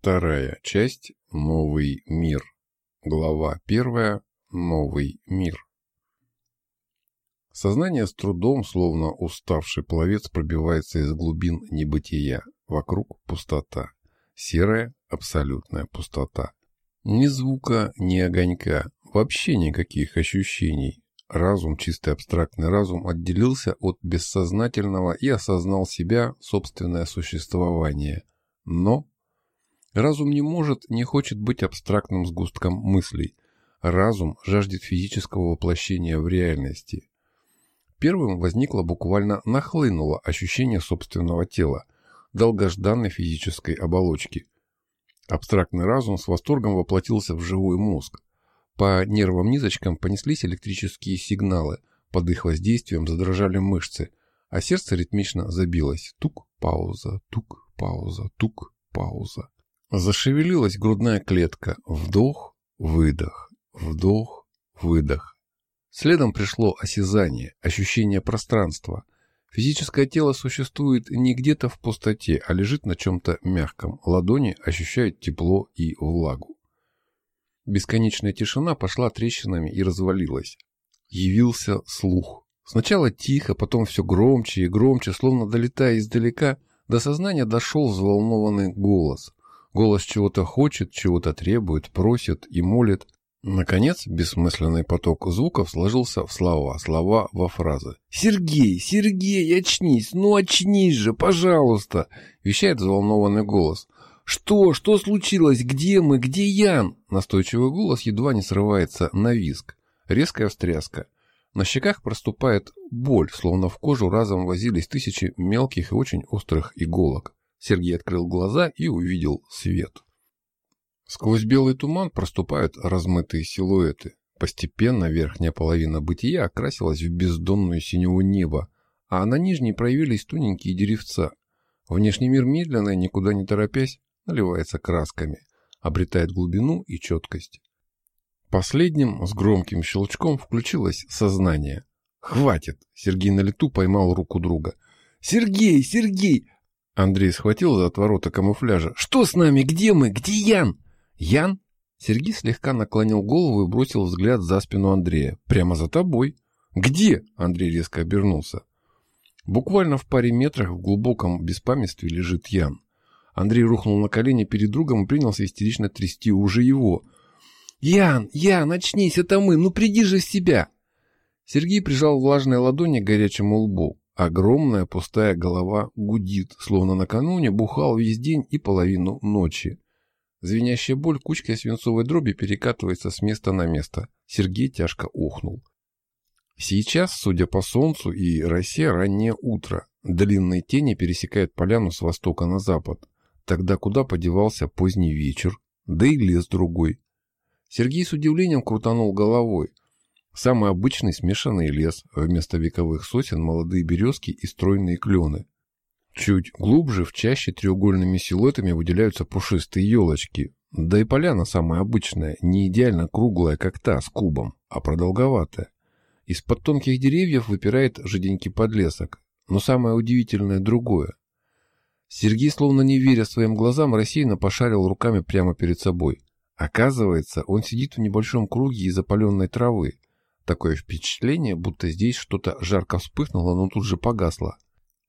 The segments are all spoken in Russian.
Вторая часть «Новый мир». Глава первая «Новый мир». Сознание с трудом, словно уставший пловец, пробивается из глубин небытия. Вокруг пустота. Серая, абсолютная пустота. Ни звука, ни огонька. Вообще никаких ощущений. Разум, чистый абстрактный разум, отделился от бессознательного и осознал себя, собственное существование. Но Разум не может, не хочет быть абстрактным сгустком мыслей. Разум жаждет физического воплощения в реальности. Первым возникло буквально нахлынуло ощущение собственного тела, долгожданной физической оболочки. Абстрактный разум с восторгом воплотился в живой мозг. По нервным низочкам понеслись электрические сигналы, под их воздействием задрожали мышцы, а сердце ритмично забилось. Тук, пауза, тук, пауза, тук, пауза. Зашевелилась грудная клетка. Вдох, выдох, вдох, выдох. Следом пришло осязание, ощущение пространства. Физическое тело существует не где-то в пустоте, а лежит на чем-то мягком. Ладони ощущают тепло и влагу. Бесконечная тишина пошла трещинами и развалилась. Явился слух. Сначала тихо, потом все громче и громче, словно долетая издалека, до сознания дошел взволнованный голос. Голос чего-то хочет, чего-то требует, просит и молит. Наконец, бессмысленный поток звуков сложился в слова, слова во фразы. «Сергей, Сергей, очнись! Ну очнись же, пожалуйста!» — вещает взволнованный голос. «Что? Что случилось? Где мы? Где Ян?» Настойчивый голос едва не срывается на виск. Резкая встряска. На щеках проступает боль, словно в кожу разом возились тысячи мелких и очень острых иголок. Сергей открыл глаза и увидел свет. Сквозь белый туман проступают размытые силуэты. Постепенно верхняя половина бытия окрасилась в бездонную синего неба, а на нижней проявились тоненькие деревца. Внешний мир медленно, никуда не торопясь, наливается красками, обретает глубину и четкость. Последним, с громким щелчком, включилось сознание. «Хватит!» — Сергей на лету поймал руку друга. «Сергей! Сергей! Андрей схватил за отворота камуфляжа. «Что с нами? Где мы? Где Ян?» «Ян?» Сергей слегка наклонил голову и бросил взгляд за спину Андрея. «Прямо за тобой». «Где?» Андрей резко обернулся. Буквально в паре метрах в глубоком беспамятстве лежит Ян. Андрей рухнул на колени перед другом и принялся истерично трясти уже его. «Ян! Ян, очнись, это мы! Ну приди же в себя!» Сергей прижал влажные ладони к горячему лбу. Огромная пустая голова гудит, словно накануне бухал весь день и половину ночи. Звенящая боль кучкой свинцовой дроби перекатывается с места на место. Сергей тяжко ухнул. Сейчас, судя по солнцу и росе, раннее утро. Длинные тени пересекают поляну с востока на запад. Тогда куда подевался поздний вечер? Да и лес другой. Сергей с удивлением крутанул головой. Самый обычный смешанный лес, вместо вековых сосен молодые березки и стройные клены. Чуть глубже, в чаще треугольными силуэтами выделяются пушистые елочки. Да и поляна самая обычная, не идеально круглая, как та, с кубом, а продолговатая. Из-под тонких деревьев выпирает жиденький подлесок. Но самое удивительное другое. Сергей, словно не веря своим глазам, рассеянно пошарил руками прямо перед собой. Оказывается, он сидит в небольшом круге из опаленной травы. Такое впечатление, будто здесь что-то жарко вспыхнуло, но тут же погасло.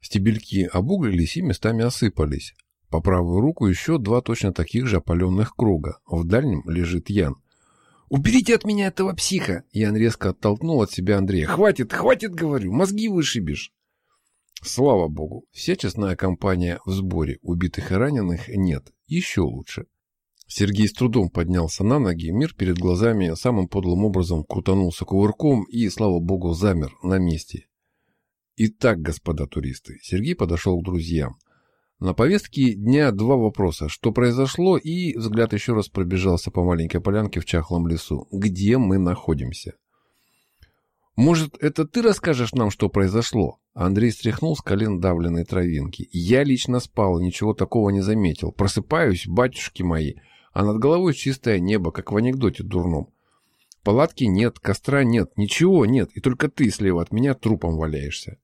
Стебельки обуглились и местами осыпались. По правую руку еще два точно таких же опаленных круга. В дальнем лежит Ян. «Уберите от меня этого психа!» Ян резко оттолкнул от себя Андрея. «Хватит, хватит, говорю, мозги вышибешь!» Слава богу, вся честная компания в сборе. Убитых и раненых нет. Еще лучше. Сергей с трудом поднялся на ноги, мир перед глазами самым подлым образом крутанулся кувырком и, слава богу, замер на месте. Итак, господа туристы, Сергей подошел к друзьям. На повестке дня два вопроса. Что произошло? И взгляд еще раз пробежался по маленькой полянке в чахлом лесу. Где мы находимся? Может, это ты расскажешь нам, что произошло? Андрей стряхнул с колен давленные травинки. Я лично спал, ничего такого не заметил. Просыпаюсь, батюшки мои а над головой чистое небо, как в анекдоте дурном. Палатки нет, костра нет, ничего нет, и только ты слева от меня трупом валяешься.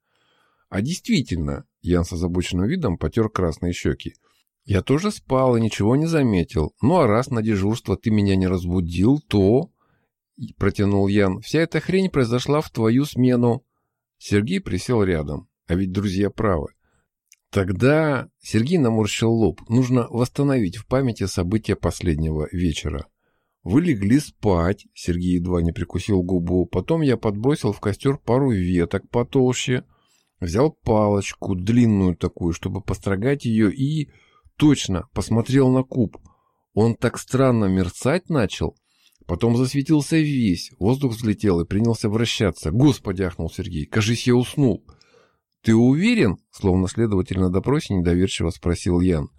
А действительно, Ян с озабоченным видом потер красные щеки. Я тоже спал и ничего не заметил. Ну а раз на дежурство ты меня не разбудил, то... Протянул Ян. Вся эта хрень произошла в твою смену. Сергей присел рядом. А ведь друзья правы. Тогда Сергей наморщил лоб. Нужно восстановить в памяти события последнего вечера. Вы легли спать, Сергей едва не прикусил губу. Потом я подбросил в костер пару веток потолще. Взял палочку, длинную такую, чтобы построгать ее, и... Точно, посмотрел на куб. Он так странно мерцать начал. Потом засветился весь, воздух взлетел и принялся вращаться. Господи, ахнул Сергей, кажись, я уснул. «Ты уверен?» — словно следователь на допросе недоверчиво спросил Ян.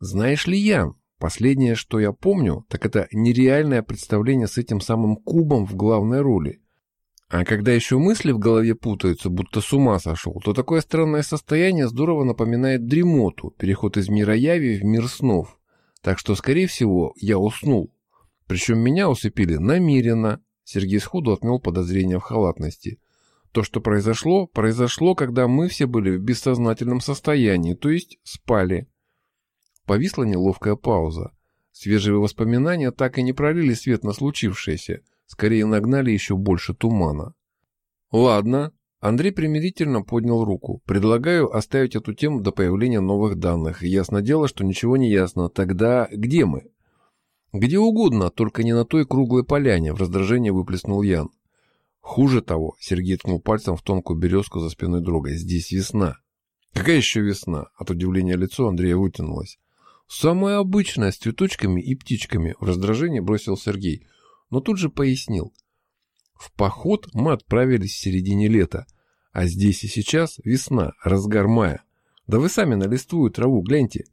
«Знаешь ли, Ян, последнее, что я помню, так это нереальное представление с этим самым кубом в главной роли. А когда еще мысли в голове путаются, будто с ума сошел, то такое странное состояние здорово напоминает дремоту, переход из мира яви в мир снов. Так что, скорее всего, я уснул. Причем меня усыпили намеренно. Сергей сходу отмел подозрения в халатности. То, что произошло, произошло, когда мы все были в бессознательном состоянии, то есть спали. Повисла неловкая пауза. Свежие воспоминания так и не пролили свет на случившееся, скорее нагнали еще больше тумана. «Ладно», — Андрей примирительно поднял руку. «Предлагаю оставить эту тему до появления новых данных. Ясно дело, что ничего не ясно. Тогда где мы?» «Где угодно, только не на той круглой поляне», — в раздражении выплеснул Ян. Хуже того, Сергей ткнул пальцем в тонкую березку за спиной друга. Здесь весна. Какая еще весна? От удивления лицо Андрея вытянулось. Самая обычная, с цветочками и птичками. В раздражении бросил Сергей. Но тут же пояснил. В поход мы отправились в середине лета. А здесь и сейчас весна, разгар мая. Да вы сами на листву и траву гляньте.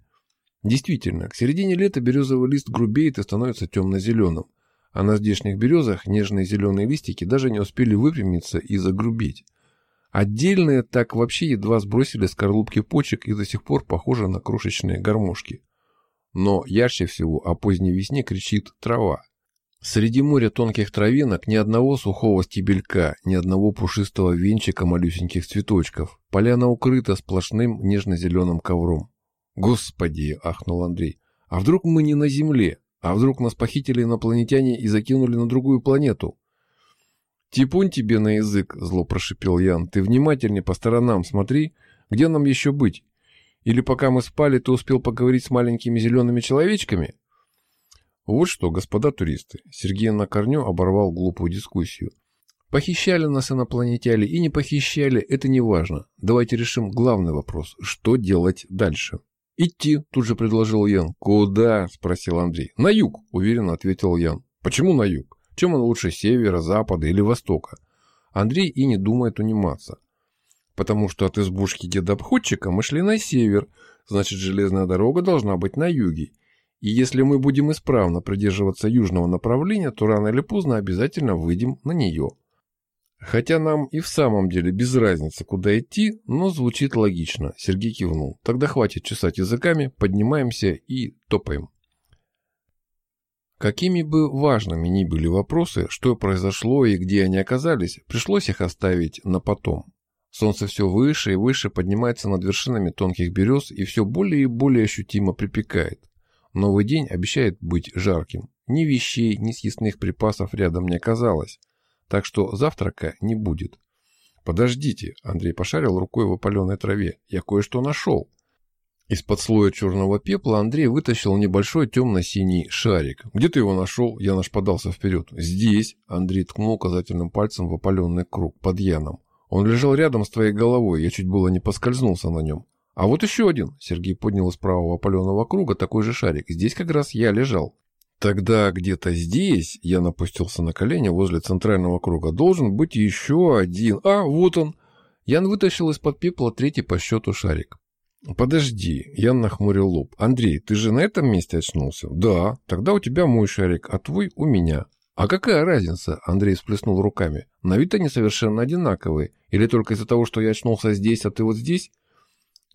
Действительно, к середине лета березовый лист грубеет и становится темно-зеленым а на здешних березах нежные зеленые листики даже не успели выпрямиться и загрубить. Отдельные так вообще едва сбросили скорлупки почек и до сих пор похожи на крошечные гармошки. Но ярче всего о поздней весне кричит трава. Среди моря тонких травинок ни одного сухого стебелька, ни одного пушистого венчика малюсеньких цветочков. Поляна укрыта сплошным нежно-зеленым ковром. «Господи!» — ахнул Андрей. «А вдруг мы не на земле? А вдруг нас похитили инопланетяне и закинули на другую планету? «Типун тебе на язык», — зло прошипел Ян. «Ты внимательнее по сторонам смотри, где нам еще быть? Или пока мы спали, ты успел поговорить с маленькими зелеными человечками?» Вот что, господа туристы, Сергей на корню оборвал глупую дискуссию. Похищали нас инопланетяне и не похищали, это не важно. Давайте решим главный вопрос. Что делать дальше? «Идти», — тут же предложил Ян. «Куда?» — спросил Андрей. «На юг», — уверенно ответил Ян. «Почему на юг? Чем он лучше севера, запада или востока?» Андрей и не думает униматься. «Потому что от избушки деда-обходчика мы шли на север, значит, железная дорога должна быть на юге. И если мы будем исправно придерживаться южного направления, то рано или поздно обязательно выйдем на нее». Хотя нам и в самом деле без разницы, куда идти, но звучит логично. Сергей кивнул. Тогда хватит чесать языками, поднимаемся и топаем. Какими бы важными ни были вопросы, что произошло и где они оказались, пришлось их оставить на потом. Солнце все выше и выше поднимается над вершинами тонких берез и все более и более ощутимо припекает. Новый день обещает быть жарким. Ни вещей, ни съестных припасов рядом не оказалось так что завтрака не будет. «Подождите», — Андрей пошарил рукой в опаленной траве, — «я кое-что нашел». Из-под слоя черного пепла Андрей вытащил небольшой темно-синий шарик. «Где ты его нашел?» Я наш подался вперед. «Здесь!» Андрей ткнул указательным пальцем в опаленный круг под яном. «Он лежал рядом с твоей головой, я чуть было не поскользнулся на нем». «А вот еще один!» Сергей поднял из правого опаленного круга такой же шарик. «Здесь как раз я лежал». Тогда где-то здесь, я напустился на колени возле центрального круга, должен быть еще один. А, вот он. Ян вытащил из-под пепла третий по счету шарик. «Подожди», — Ян нахмурил лоб. «Андрей, ты же на этом месте очнулся?» «Да. Тогда у тебя мой шарик, а твой у меня». «А какая разница?» — Андрей всплеснул руками. «На вид они совершенно одинаковые. Или только из-за того, что я очнулся здесь, а ты вот здесь?»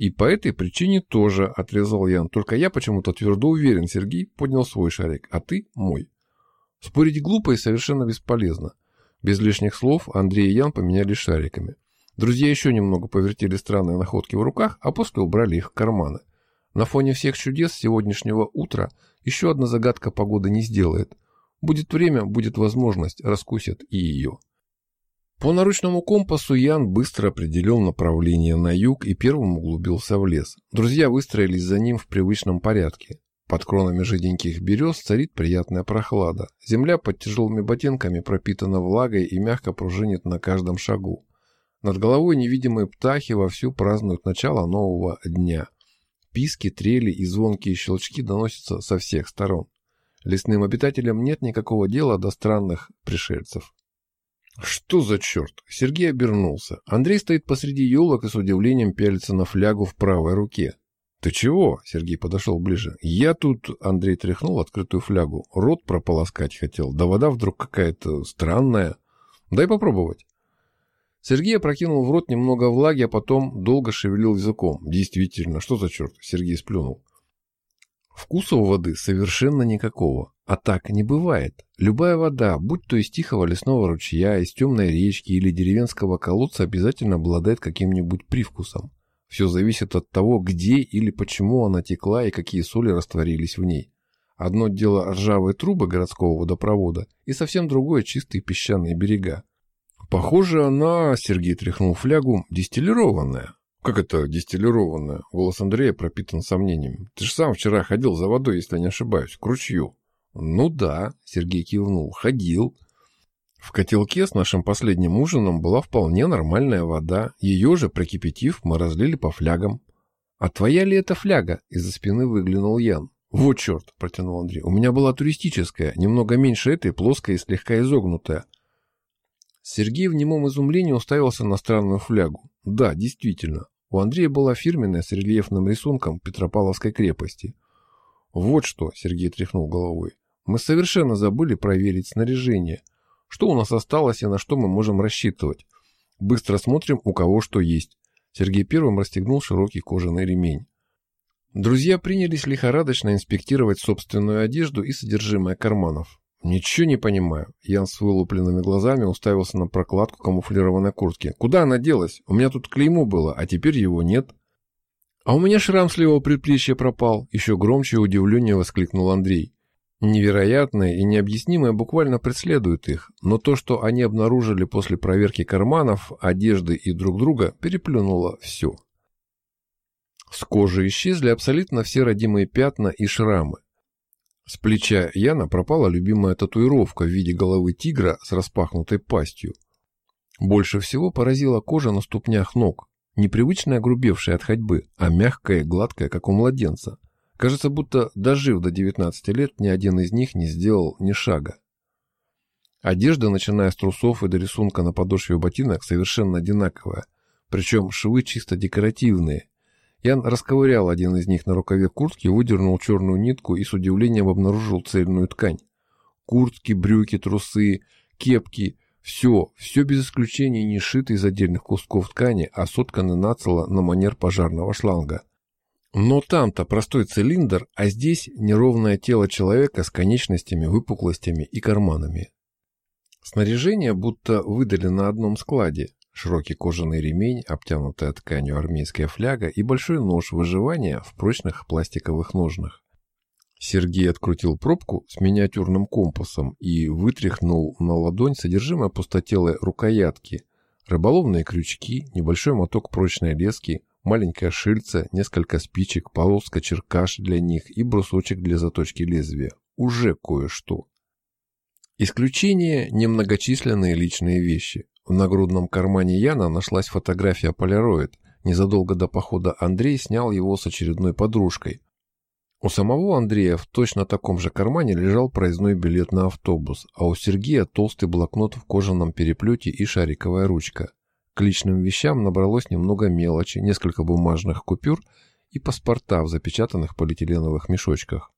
И по этой причине тоже, отрезал Ян. Только я почему-то твердо уверен, Сергей поднял свой шарик, а ты мой. Спорить глупо и совершенно бесполезно. Без лишних слов Андрей и Ян поменялись шариками. Друзья еще немного повертели странные находки в руках, а после убрали их в карманы. На фоне всех чудес сегодняшнего утра еще одна загадка погоды не сделает. Будет время, будет возможность, раскусят и ее. По наручному компасу Ян быстро определил направление на юг и первым углубился в лес. Друзья выстроились за ним в привычном порядке. Под кронами жиденьких берез царит приятная прохлада. Земля под тяжелыми ботинками пропитана влагой и мягко пружинит на каждом шагу. Над головой невидимые птахи вовсю празднуют начало нового дня. Писки, трели и звонкие щелчки доносятся со всех сторон. Лесным обитателям нет никакого дела до странных пришельцев. Что за черт? Сергей обернулся. Андрей стоит посреди елок и с удивлением пялится на флягу в правой руке. «Ты чего?» — Сергей подошел ближе. «Я тут...» — Андрей тряхнул открытую флягу. Рот прополоскать хотел. Да вода вдруг какая-то странная. Дай попробовать. Сергей опрокинул в рот немного влаги, а потом долго шевелил языком. Действительно, что за черт? Сергей сплюнул. Вкуса у воды совершенно никакого. А так не бывает. Любая вода, будь то из тихого лесного ручья, из темной речки или деревенского колодца, обязательно обладает каким-нибудь привкусом. Все зависит от того, где или почему она текла и какие соли растворились в ней. Одно дело ржавые трубы городского водопровода и совсем другое чистые песчаные берега. Похоже, она, Сергей тряхнул флягу, дистиллированная. Как это дистиллированная? Голос Андрея пропитан сомнением. Ты же сам вчера ходил за водой, если не ошибаюсь, к ручью. Ну да, Сергей кивнул, ходил. В котелке с нашим последним ужином была вполне нормальная вода. Ее же, прокипятив, мы разлили по флягам. «А твоя ли это фляга?» — из-за спины выглянул Ян. «Вот черт!» — протянул Андрей. «У меня была туристическая, немного меньше этой, плоская и слегка изогнутая». Сергей в немом изумлении уставился на странную флягу. Да, действительно, у Андрея была фирменная с рельефным рисунком Петропавловской крепости. «Вот что!» — Сергей тряхнул головой. «Мы совершенно забыли проверить снаряжение. Что у нас осталось и на что мы можем рассчитывать? Быстро смотрим, у кого что есть. Сергей первым расстегнул широкий кожаный ремень. Друзья принялись лихорадочно инспектировать собственную одежду и содержимое карманов. «Ничего не понимаю». Ян с вылупленными глазами уставился на прокладку камуфлированной куртки. «Куда она делась? У меня тут клеймо было, а теперь его нет». «А у меня шрам с левого предплечья пропал», — еще громче удивление воскликнул Андрей. Невероятное и необъяснимое буквально преследует их, но то, что они обнаружили после проверки карманов, одежды и друг друга, переплюнуло все. С кожи исчезли абсолютно все родимые пятна и шрамы. С плеча Яна пропала любимая татуировка в виде головы тигра с распахнутой пастью. Больше всего поразила кожа на ступнях ног, непривычно огрубевшая от ходьбы, а мягкая и гладкая, как у младенца – Кажется, будто дожив до 19 лет, ни один из них не сделал ни шага. Одежда, начиная с трусов и до рисунка на подошве ботинок, совершенно одинаковая, причем швы чисто декоративные. Ян расковырял один из них на рукаве куртки, выдернул черную нитку и с удивлением обнаружил цельную ткань. Куртки, брюки, трусы, кепки – все, все без исключения не шито из отдельных кусков ткани, а сотканы нацело на манер пожарного шланга. Но там-то простой цилиндр, а здесь неровное тело человека с конечностями, выпуклостями и карманами. Снаряжение будто выдали на одном складе. Широкий кожаный ремень, обтянутая тканью армейская фляга и большой нож выживания в прочных пластиковых ножнах. Сергей открутил пробку с миниатюрным компасом и вытряхнул на ладонь содержимое пустотелой рукоятки, рыболовные крючки, небольшой моток прочной лески, маленькое шильце, несколько спичек, полоска черкаш для них и брусочек для заточки лезвия. Уже кое-что. Исключение – немногочисленные личные вещи. В нагрудном кармане Яна нашлась фотография полироид. Незадолго до похода Андрей снял его с очередной подружкой. У самого Андрея в точно таком же кармане лежал проездной билет на автобус, а у Сергея толстый блокнот в кожаном переплете и шариковая ручка. К личным вещам набралось немного мелочи, несколько бумажных купюр и паспорта в запечатанных полиэтиленовых мешочках.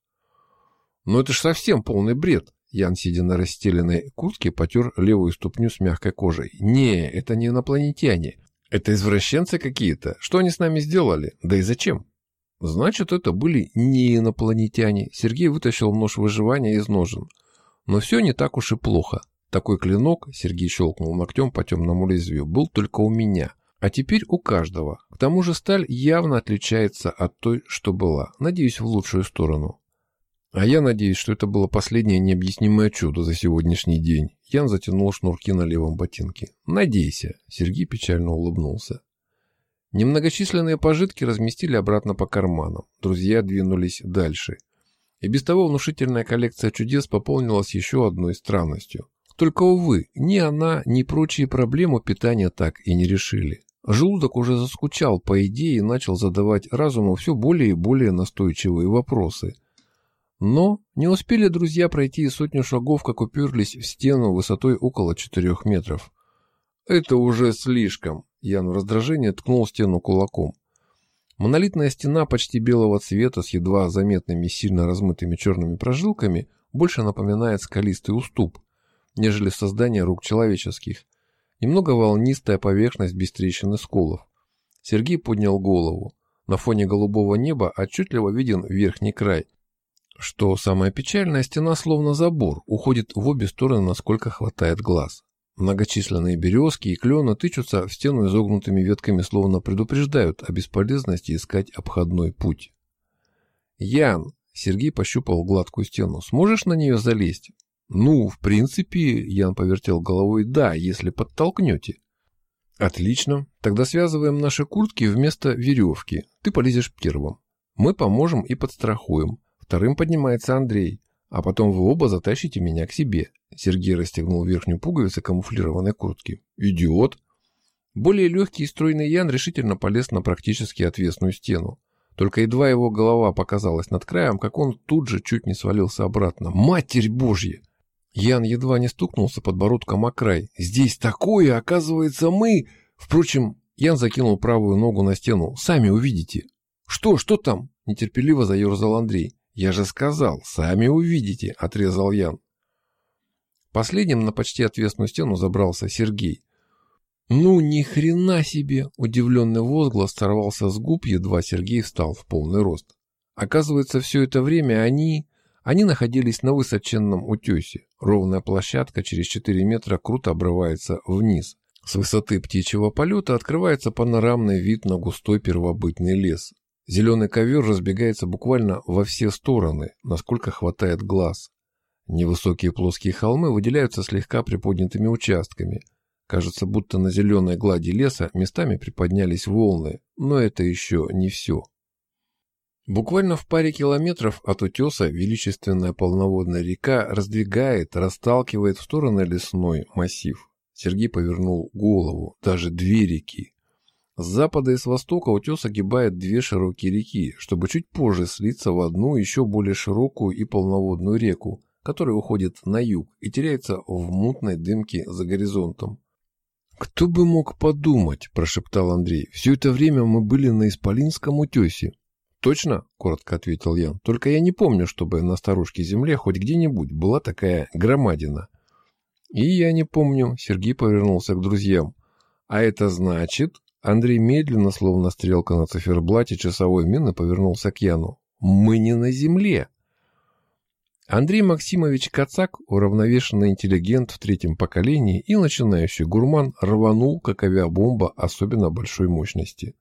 «Но это ж совсем полный бред!» Ян, сидя на расстеленной куртке, потер левую ступню с мягкой кожей. «Не, это не инопланетяне. Это извращенцы какие-то. Что они с нами сделали? Да и зачем?» «Значит, это были не инопланетяне». Сергей вытащил нож выживания из ножен. «Но все не так уж и плохо. Такой клинок, Сергей щелкнул ногтем по темному лезвию, был только у меня. А теперь у каждого. К тому же сталь явно отличается от той, что была. Надеюсь, в лучшую сторону. А я надеюсь, что это было последнее необъяснимое чудо за сегодняшний день. Ян затянул шнурки на левом ботинке. «Надейся», — Сергей печально улыбнулся. Немногочисленные пожитки разместили обратно по карманам. Друзья двинулись дальше. И без того внушительная коллекция чудес пополнилась еще одной странностью. Только, увы, ни она, ни прочие проблемы питания так и не решили. Желудок уже заскучал по идее и начал задавать разуму все более и более настойчивые вопросы. Но не успели друзья пройти и сотню шагов, как уперлись в стену высотой около четырех метров. «Это уже слишком!» Ян в раздражении ткнул стену кулаком. Монолитная стена почти белого цвета с едва заметными сильно размытыми черными прожилками больше напоминает скалистый уступ, нежели создание рук человеческих. Немного волнистая поверхность без трещин и сколов. Сергей поднял голову. На фоне голубого неба отчетливо виден верхний край. Что самое печальное, стена словно забор, уходит в обе стороны, насколько хватает глаз. Многочисленные березки и клены тычутся в стену изогнутыми ветками, словно предупреждают о бесполезности искать обходной путь. «Ян!» — Сергей пощупал гладкую стену. «Сможешь на нее залезть?» «Ну, в принципе...» — Ян повертел головой. «Да, если подтолкнете». «Отлично. Тогда связываем наши куртки вместо веревки. Ты полезешь первым. Мы поможем и подстрахуем. Вторым поднимается Андрей. А потом вы оба затащите меня к себе. Сергей расстегнул верхнюю пуговицу камуфлированной куртки. Идиот! Более легкий и стройный Ян решительно полез на практически отвесную стену. Только едва его голова показалась над краем, как он тут же чуть не свалился обратно. Матерь Божья! Ян едва не стукнулся подбородком о край. «Здесь такое, оказывается, мы...» Впрочем, Ян закинул правую ногу на стену. «Сами увидите». «Что, что там?» – нетерпеливо заерзал Андрей. «Я же сказал, сами увидите», — отрезал Ян. Последним на почти отвесную стену забрался Сергей. «Ну, ни хрена себе!» — удивленный возглас сорвался с губ, едва Сергей встал в полный рост. Оказывается, все это время они... Они находились на высоченном утесе. Ровная площадка через 4 метра круто обрывается вниз. С высоты птичьего полета открывается панорамный вид на густой первобытный лес. Зеленый ковер разбегается буквально во все стороны, насколько хватает глаз. Невысокие плоские холмы выделяются слегка приподнятыми участками. Кажется, будто на зеленой глади леса местами приподнялись волны, но это еще не все. Буквально в паре километров от утеса величественная полноводная река раздвигает, расталкивает в стороны лесной массив. Сергей повернул голову. Даже две реки. С запада и с востока утес огибает две широкие реки, чтобы чуть позже слиться в одну еще более широкую и полноводную реку, которая уходит на юг и теряется в мутной дымке за горизонтом. «Кто бы мог подумать», – прошептал Андрей, – «все это время мы были на Исполинском утесе». «Точно?» – коротко ответил Ян. «Только я не помню, чтобы на старушке земле хоть где-нибудь была такая громадина». «И я не помню», – Сергей повернулся к друзьям. «А это значит...» Андрей медленно, словно стрелка на циферблате часовой мины, повернулся к Яну. «Мы не на земле!» Андрей Максимович Кацак, уравновешенный интеллигент в третьем поколении и начинающий гурман, рванул, как авиабомба особенно большой мощности.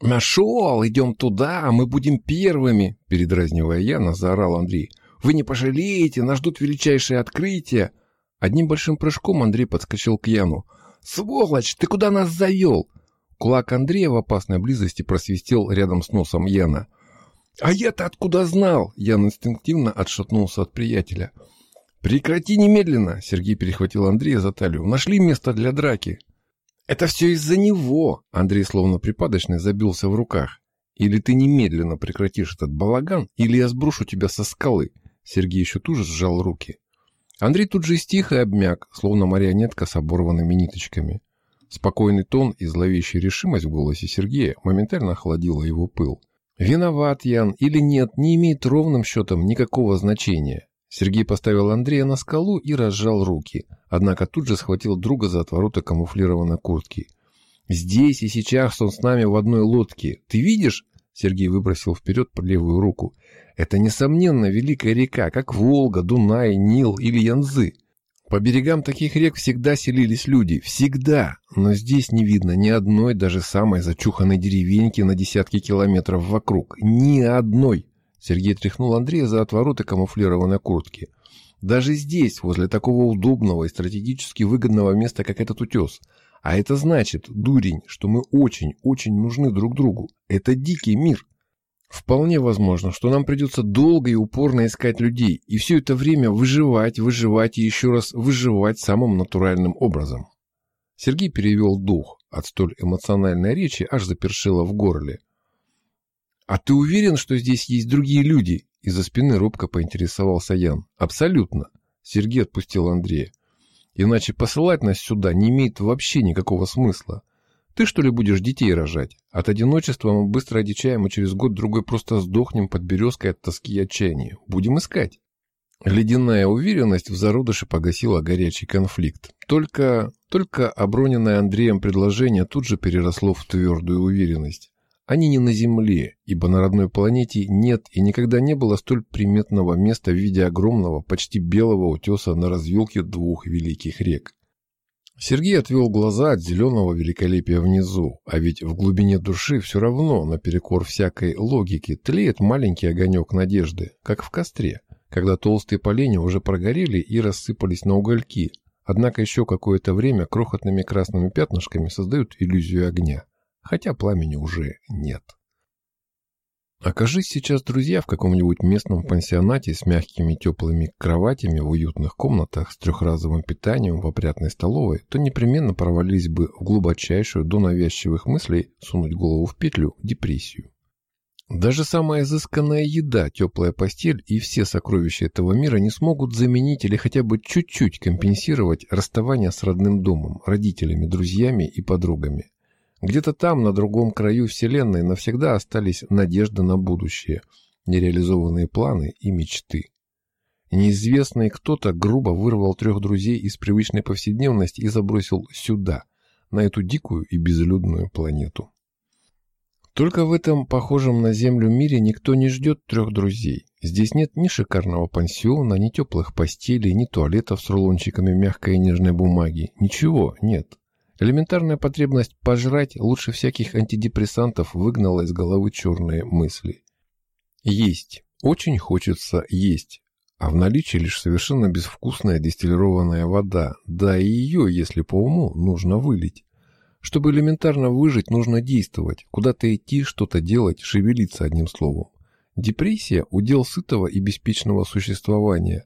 «Нашел! Идем туда! Мы будем первыми!» Передразнивая Яна, заорал Андрей. «Вы не пожалеете! Нас ждут величайшие открытия!» Одним большим прыжком Андрей подскочил к Яну. «Сволочь! Ты куда нас завел?» Кулак Андрея в опасной близости просвистел рядом с носом Яна. «А я-то откуда знал?» Ян инстинктивно отшатнулся от приятеля. «Прекрати немедленно!» Сергей перехватил Андрея за талию. «Нашли место для драки!» «Это все из-за него!» Андрей словно припадочный забился в руках. «Или ты немедленно прекратишь этот балаган, или я сброшу тебя со скалы!» Сергей еще туже сжал руки. Андрей тут же стих и обмяк, словно марионетка с оборванными ниточками. Спокойный тон и зловещая решимость в голосе Сергея моментально охладила его пыл. Виноват Ян или нет, не имеет ровным счетом никакого значения. Сергей поставил Андрея на скалу и разжал руки, однако тут же схватил друга за отвороты камуфлированной куртки. «Здесь и сейчас он с нами в одной лодке. Ты видишь?» Сергей выбросил вперед левую руку. «Это, несомненно, великая река, как Волга, Дунай, Нил или Янзы. По берегам таких рек всегда селились люди, всегда, но здесь не видно ни одной даже самой зачуханной деревеньки на десятки километров вокруг. Ни одной. Сергей тряхнул Андрея за отвороты камуфлированной куртки. Даже здесь, возле такого удобного и стратегически выгодного места, как этот утес. А это значит, дурень, что мы очень-очень нужны друг другу. Это дикий мир. Вполне возможно, что нам придется долго и упорно искать людей, и все это время выживать, выживать и еще раз выживать самым натуральным образом. Сергей перевел дух. От столь эмоциональной речи аж запершило в горле. «А ты уверен, что здесь есть другие люди?» Из-за спины робко поинтересовался Ян. «Абсолютно». Сергей отпустил Андрея. «Иначе посылать нас сюда не имеет вообще никакого смысла. Ты что ли будешь детей рожать? От одиночества мы быстро одичаем и через год-другой просто сдохнем под березкой от тоски и отчаяния. Будем искать. Ледяная уверенность в зародыше погасила горячий конфликт. Только, только оброненное Андреем предложение тут же переросло в твердую уверенность. Они не на Земле, ибо на родной планете нет и никогда не было столь приметного места в виде огромного, почти белого утеса на развилке двух великих рек. Сергей отвел глаза от зеленого великолепия внизу, а ведь в глубине души все равно, наперекор всякой логике, тлеет маленький огонек надежды, как в костре, когда толстые поленья уже прогорели и рассыпались на угольки, однако еще какое-то время крохотными красными пятнышками создают иллюзию огня, хотя пламени уже нет. Окажись сейчас друзья в каком-нибудь местном пансионате с мягкими теплыми кроватями в уютных комнатах с трехразовым питанием в опрятной столовой, то непременно провалились бы в глубочайшую до навязчивых мыслей сунуть голову в петлю депрессию. Даже самая изысканная еда, теплая постель и все сокровища этого мира не смогут заменить или хотя бы чуть-чуть компенсировать расставание с родным домом, родителями, друзьями и подругами. Где-то там, на другом краю Вселенной, навсегда остались надежды на будущее, нереализованные планы и мечты. Неизвестный кто-то грубо вырвал трех друзей из привычной повседневности и забросил сюда, на эту дикую и безлюдную планету. Только в этом похожем на Землю мире никто не ждет трех друзей. Здесь нет ни шикарного пансиона, ни теплых постелей, ни туалетов с рулончиками мягкой и нежной бумаги. Ничего нет. Элементарная потребность пожрать лучше всяких антидепрессантов выгнала из головы черные мысли. Есть. Очень хочется есть. А в наличии лишь совершенно безвкусная дистиллированная вода. Да и ее, если по уму, нужно вылить. Чтобы элементарно выжить, нужно действовать. Куда-то идти, что-то делать, шевелиться одним словом. Депрессия – удел сытого и беспечного существования.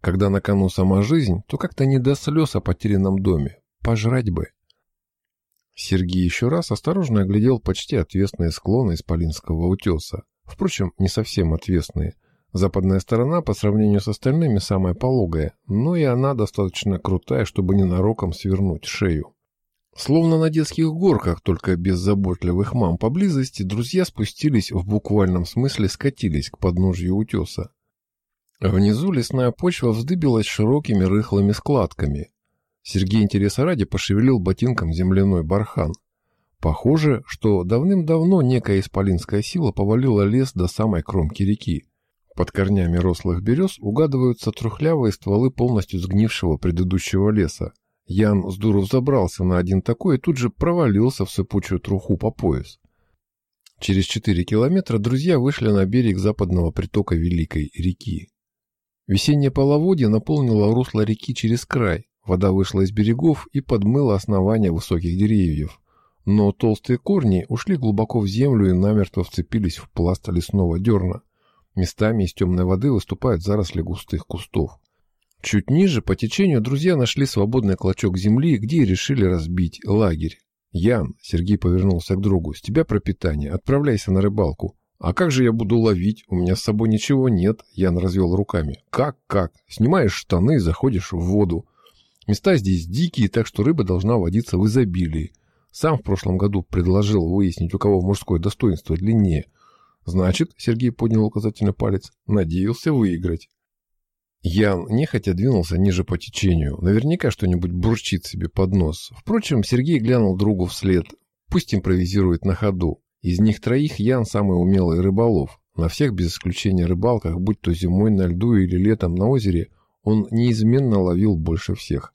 Когда на кону сама жизнь, то как-то не до слез о потерянном доме. Пожрать бы. Сергей еще раз осторожно оглядел почти отвесные склоны Исполинского утеса. Впрочем, не совсем отвесные. Западная сторона по сравнению с остальными самая пологая, но и она достаточно крутая, чтобы ненароком свернуть шею. Словно на детских горках, только без заботливых мам поблизости, друзья спустились, в буквальном смысле скатились к подножью утеса. Внизу лесная почва вздыбилась широкими рыхлыми складками, Сергей интереса ради пошевелил ботинком земляной бархан. Похоже, что давным-давно некая исполинская сила повалила лес до самой кромки реки. Под корнями рослых берез угадываются трухлявые стволы полностью сгнившего предыдущего леса. Ян с дуру взобрался на один такой и тут же провалился в сыпучую труху по пояс. Через четыре километра друзья вышли на берег западного притока Великой реки. Весеннее половодье наполнило русло реки через край, Вода вышла из берегов и подмыла основания высоких деревьев. Но толстые корни ушли глубоко в землю и намертво вцепились в пласт лесного дерна. Местами из темной воды выступают заросли густых кустов. Чуть ниже, по течению, друзья нашли свободный клочок земли, где и решили разбить лагерь. «Ян», — Сергей повернулся к другу, — «с тебя пропитание, отправляйся на рыбалку». «А как же я буду ловить? У меня с собой ничего нет», — Ян развел руками. «Как, как? Снимаешь штаны и заходишь в воду. Места здесь дикие, так что рыба должна водиться в изобилии. Сам в прошлом году предложил выяснить, у кого мужское достоинство длиннее. Значит, Сергей поднял указательный палец, надеялся выиграть. Ян нехотя двинулся ниже по течению. Наверняка что-нибудь бурчит себе под нос. Впрочем, Сергей глянул другу вслед. Пусть импровизирует на ходу. Из них троих Ян самый умелый рыболов. На всех без исключения рыбалках, будь то зимой на льду или летом на озере, он неизменно ловил больше всех.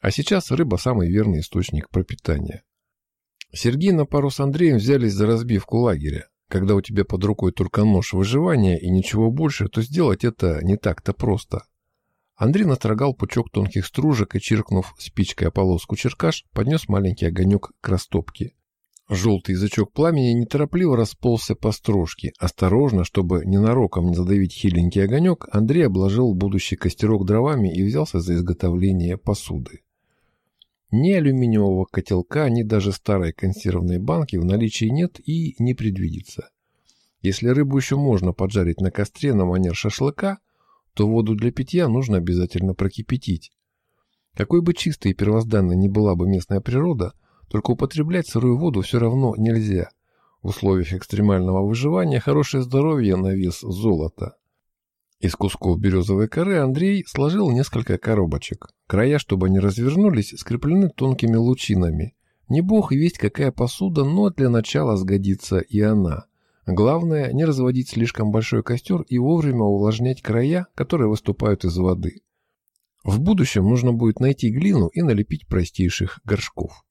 А сейчас рыба – самый верный источник пропитания. Сергей на пару с Андреем взялись за разбивку лагеря. Когда у тебя под рукой только нож выживания и ничего больше, то сделать это не так-то просто. Андрей настрогал пучок тонких стружек и, чиркнув спичкой о полоску черкаш, поднес маленький огонек к растопке. Желтый язычок пламени неторопливо расползся по стружке. Осторожно, чтобы ненароком не задавить хиленький огонек, Андрей обложил будущий костерок дровами и взялся за изготовление посуды. Ни алюминиевого котелка, ни даже старой консервной банки в наличии нет и не предвидится. Если рыбу еще можно поджарить на костре на манер шашлыка, то воду для питья нужно обязательно прокипятить. Какой бы чистой и первозданной ни была бы местная природа, только употреблять сырую воду все равно нельзя. В условиях экстремального выживания хорошее здоровье на вес золота. Из кусков березовой коры Андрей сложил несколько коробочек. Края, чтобы они развернулись, скреплены тонкими лучинами. Не бог и весть какая посуда, но для начала сгодится и она. Главное, не разводить слишком большой костер и вовремя увлажнять края, которые выступают из воды. В будущем нужно будет найти глину и налепить простейших горшков.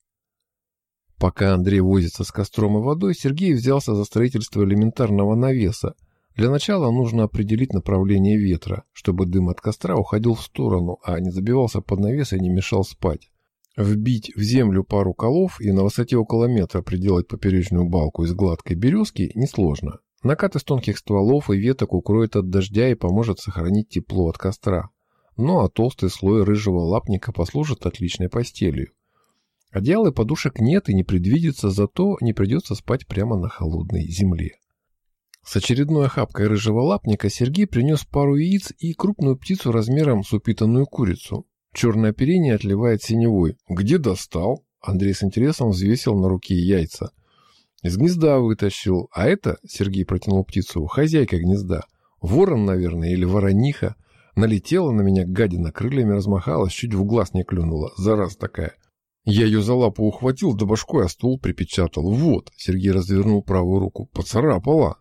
Пока Андрей возится с костром и водой, Сергей взялся за строительство элементарного навеса. Для начала нужно определить направление ветра, чтобы дым от костра уходил в сторону, а не забивался под навес и не мешал спать. Вбить в землю пару колов и на высоте около метра приделать поперечную балку из гладкой березки несложно. Накат из тонких стволов и веток укроет от дождя и поможет сохранить тепло от костра. Ну а толстый слой рыжего лапника послужит отличной постелью. Одеял и подушек нет и не предвидится, зато не придется спать прямо на холодной земле. С очередной охапкой рыжего лапника Сергей принес пару яиц и крупную птицу размером с упитанную курицу. Черное оперение отливает синевой. «Где достал?» Андрей с интересом взвесил на руке яйца. «Из гнезда вытащил. А это, — Сергей протянул птицу, — хозяйка гнезда. Ворон, наверное, или ворониха. Налетела на меня гадина, крыльями размахалась, чуть в глаз не клюнула. Зараз такая. Я ее за лапу ухватил, да о стул припечатал. Вот, Сергей развернул правую руку. Поцарапала.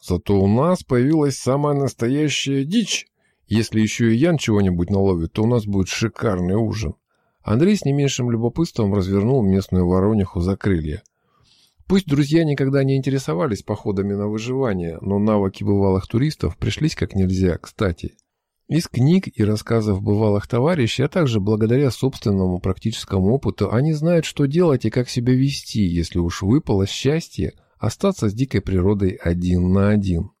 Зато у нас появилась самая настоящая дичь. Если еще и Ян чего-нибудь наловит, то у нас будет шикарный ужин. Андрей с не меньшим любопытством развернул местную ворониху за крылья. Пусть друзья никогда не интересовались походами на выживание, но навыки бывалых туристов пришлись как нельзя кстати. Из книг и рассказов бывалых товарищей, а также благодаря собственному практическому опыту, они знают, что делать и как себя вести, если уж выпало счастье остаться с дикой природой один на один.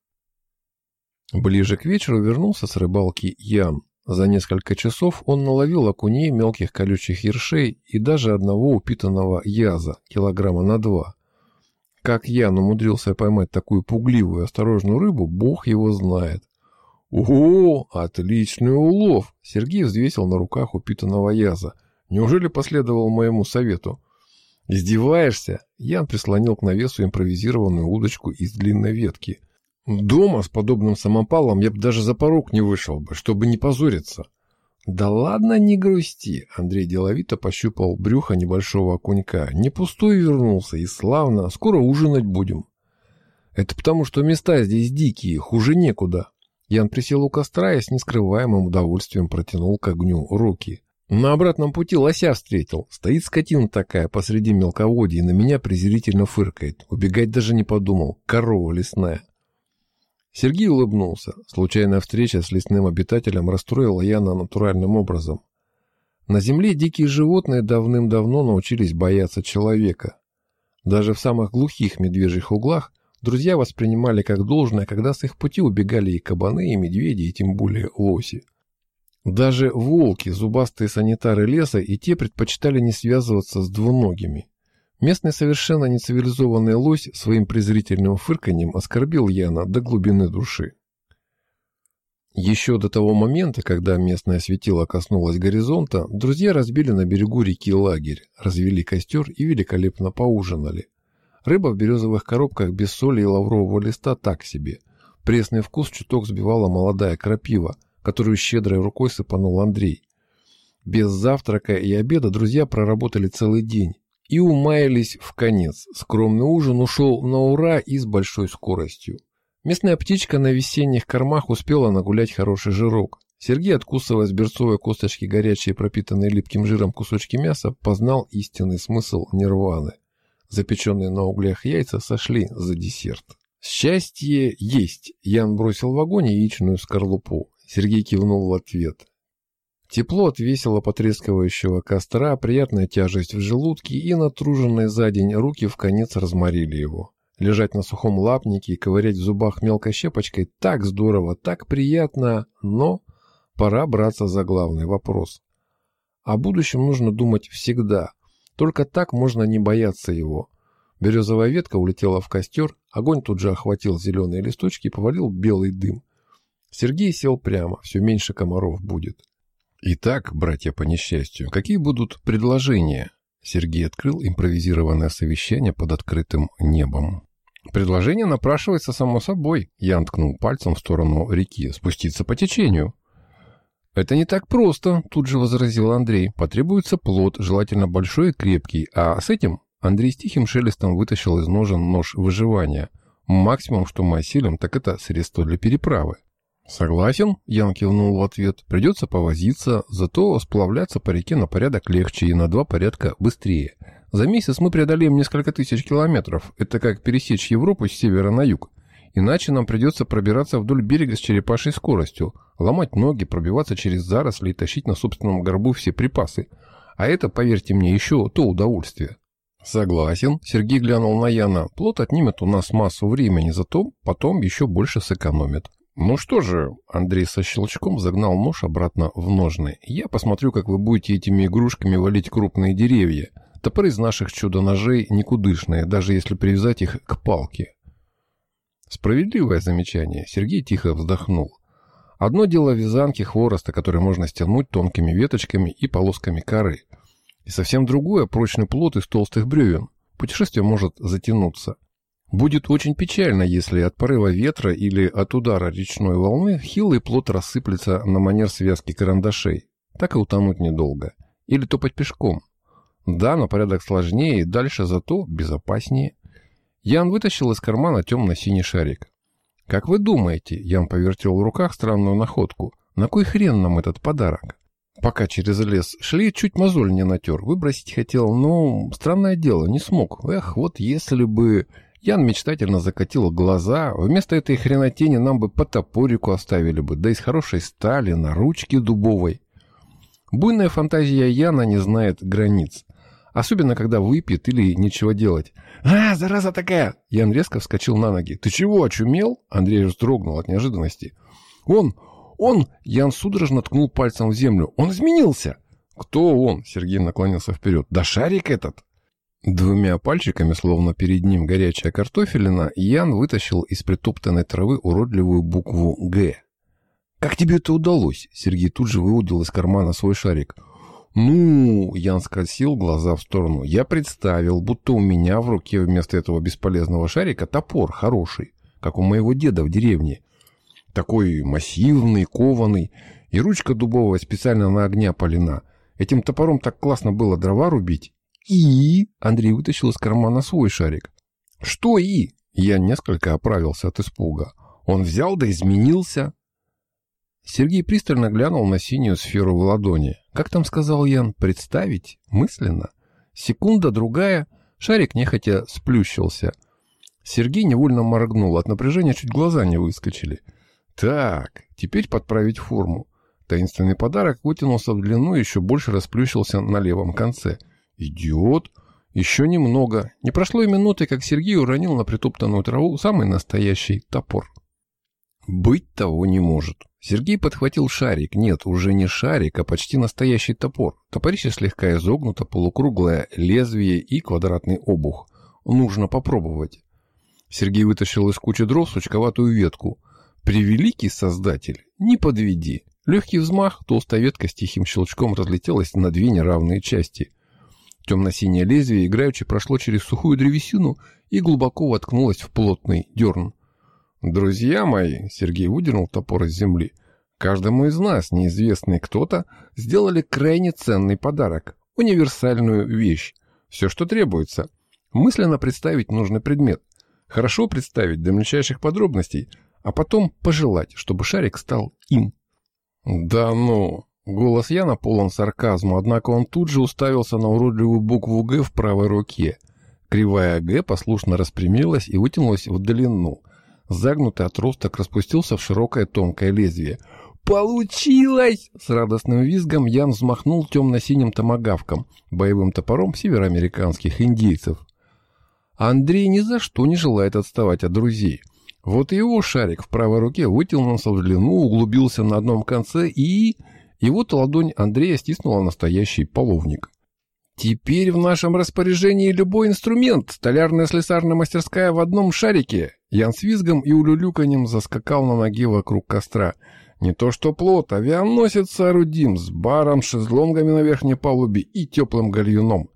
Ближе к вечеру вернулся с рыбалки Ян. За несколько часов он наловил окуней, мелких колючих ершей и даже одного упитанного яза, килограмма на два. Как Ян умудрился поймать такую пугливую осторожную рыбу, бог его знает. «О, отличный улов!» Сергей взвесил на руках упитанного яза. «Неужели последовал моему совету?» «Издеваешься?» Ян прислонил к навесу импровизированную удочку из длинной ветки. Дома с подобным самопалом я бы даже за порог не вышел бы, чтобы не позориться. Да ладно, не грусти. Андрей деловито пощупал брюхо небольшого окунька. Не пустой вернулся и славно. Скоро ужинать будем. Это потому, что места здесь дикие, хуже некуда. Ян присел у костра и с нескрываемым удовольствием протянул к огню руки. На обратном пути лося встретил. Стоит скотина такая посреди мелководья и на меня презрительно фыркает. Убегать даже не подумал. Корова лесная. Сергей улыбнулся. Случайная встреча с лесным обитателем расстроила Яна натуральным образом. На земле дикие животные давным-давно научились бояться человека. Даже в самых глухих медвежьих углах друзья воспринимали как должное, когда с их пути убегали и кабаны, и медведи, и тем более лоси. Даже волки, зубастые санитары леса, и те предпочитали не связываться с двуногими. Местный совершенно нецивилизованный лось своим презрительным фырканьем оскорбил Яна до глубины души. Еще до того момента, когда местное светило коснулось горизонта, друзья разбили на берегу реки лагерь, развели костер и великолепно поужинали. Рыба в березовых коробках без соли и лаврового листа так себе. Пресный вкус чуток сбивала молодая крапива, которую щедрой рукой сыпанул Андрей. Без завтрака и обеда друзья проработали целый день, и умаялись в конец. Скромный ужин ушел на ура и с большой скоростью. Местная птичка на весенних кормах успела нагулять хороший жирок. Сергей, откусывая с берцовой косточки горячие, пропитанные липким жиром кусочки мяса, познал истинный смысл нирваны. Запеченные на углях яйца сошли за десерт. «Счастье есть!» Ян бросил в огонь яичную скорлупу. Сергей кивнул в ответ. Тепло от весело потрескивающего костра, приятная тяжесть в желудке и натруженные за день руки в конец разморили его. Лежать на сухом лапнике и ковырять в зубах мелкой щепочкой так здорово, так приятно, но пора браться за главный вопрос. О будущем нужно думать всегда. Только так можно не бояться его. Березовая ветка улетела в костер, огонь тут же охватил зеленые листочки и повалил белый дым. Сергей сел прямо, все меньше комаров будет. Итак, братья по несчастью, какие будут предложения? Сергей открыл импровизированное совещание под открытым небом. Предложение напрашивается само собой. Я ткнул пальцем в сторону реки. Спуститься по течению. «Это не так просто», — тут же возразил Андрей. «Потребуется плод, желательно большой и крепкий, а с этим...» Андрей с тихим шелестом вытащил из ножен нож выживания. «Максимум, что мы осилим, так это средство для переправы». «Согласен», — Ян кивнул в ответ. «Придется повозиться, зато сплавляться по реке на порядок легче и на два порядка быстрее. За месяц мы преодолеем несколько тысяч километров. Это как пересечь Европу с севера на юг. Иначе нам придется пробираться вдоль берега с черепашей скоростью, ломать ноги, пробиваться через заросли и тащить на собственном горбу все припасы. А это, поверьте мне, еще то удовольствие». «Согласен», — Сергей глянул на Яна. «Плод отнимет у нас массу времени, зато потом еще больше сэкономит». «Ну что же», — Андрей со щелчком загнал нож обратно в ножны. «Я посмотрю, как вы будете этими игрушками валить крупные деревья. Топоры из наших чудо-ножей никудышные, даже если привязать их к палке». Справедливое замечание. Сергей тихо вздохнул. Одно дело вязанки хвороста, который можно стянуть тонкими веточками и полосками коры. И совсем другое – прочный плод из толстых бревен. Путешествие может затянуться. Будет очень печально, если от порыва ветра или от удара речной волны хилый плод рассыплется на манер связки карандашей. Так и утонуть недолго. Или топать пешком. Да, на порядок сложнее и дальше зато безопаснее. Ян вытащил из кармана темно-синий шарик. «Как вы думаете?» — Ян повертел в руках странную находку. «На кой хрен нам этот подарок?» Пока через лес шли, чуть мозоль не натер. Выбросить хотел, но странное дело, не смог. Эх, вот если бы... Ян мечтательно закатил глаза. Вместо этой хренотени нам бы по топорику оставили бы, да из хорошей стали, на ручке дубовой. Буйная фантазия Яна не знает границ. Особенно, когда выпьет или нечего делать. «А, зараза такая!» Ян резко вскочил на ноги. «Ты чего, очумел?» Андрей вздрогнул от неожиданности. «Он! Он!» Ян судорожно ткнул пальцем в землю. «Он изменился!» «Кто он?» Сергей наклонился вперед. «Да шарик этот!» Двумя пальчиками, словно перед ним горячая картофелина, Ян вытащил из притоптанной травы уродливую букву «Г». «Как тебе это удалось?» Сергей тут же выудил из кармана свой шарик. «Ну...» — Ян скосил глаза в сторону. «Я представил, будто у меня в руке вместо этого бесполезного шарика топор хороший, как у моего деда в деревне. Такой массивный, кованый, и ручка дубовая специально на огне опалена. Этим топором так классно было дрова рубить. «И?» — Андрей вытащил из кармана свой шарик. «Что «и?» Я несколько оправился от испуга. Он взял да изменился. Сергей пристально глянул на синюю сферу в ладони. Как там сказал Ян, представить? Мысленно? Секунда, другая. Шарик нехотя сплющился. Сергей невольно моргнул. От напряжения чуть глаза не выскочили. Так, теперь подправить форму. Таинственный подарок вытянулся в длину и еще больше расплющился на левом конце. «Идиот!» Еще немного. Не прошло и минуты, как Сергей уронил на притоптанную траву самый настоящий топор. Быть того не может. Сергей подхватил шарик. Нет, уже не шарик, а почти настоящий топор. Топорище слегка изогнуто, полукруглое лезвие и квадратный обух. Нужно попробовать. Сергей вытащил из кучи дров сучковатую ветку. Превеликий создатель, не подведи. Легкий взмах, толстая ветка с тихим щелчком разлетелась на две неравные части. Темно-синее лезвие играючи прошло через сухую древесину и глубоко воткнулось в плотный дерн. «Друзья мои!» — Сергей выдернул топор из земли. «Каждому из нас, неизвестный кто-то, сделали крайне ценный подарок. Универсальную вещь. Все, что требуется. Мысленно представить нужный предмет. Хорошо представить до мельчайших подробностей, а потом пожелать, чтобы шарик стал им». «Да ну!» Голос Яна полон сарказма, однако он тут же уставился на уродливую букву «Г» в правой руке. Кривая «Г» послушно распрямилась и вытянулась в длину. Загнутый отросток распустился в широкое тонкое лезвие. «Получилось!» С радостным визгом Ян взмахнул темно-синим томагавком, боевым топором североамериканских индейцев. Андрей ни за что не желает отставать от друзей. Вот его шарик в правой руке вытянулся в длину, углубился на одном конце и... И вот ладонь Андрея стиснула настоящий половник. «Теперь в нашем распоряжении любой инструмент, столярная слесарная мастерская в одном шарике!» Ян с визгом и улюлюканьем заскакал на ноге вокруг костра. Не то что плот, авианосец соорудим с баром, шезлонгами на верхней палубе и теплым гальюном.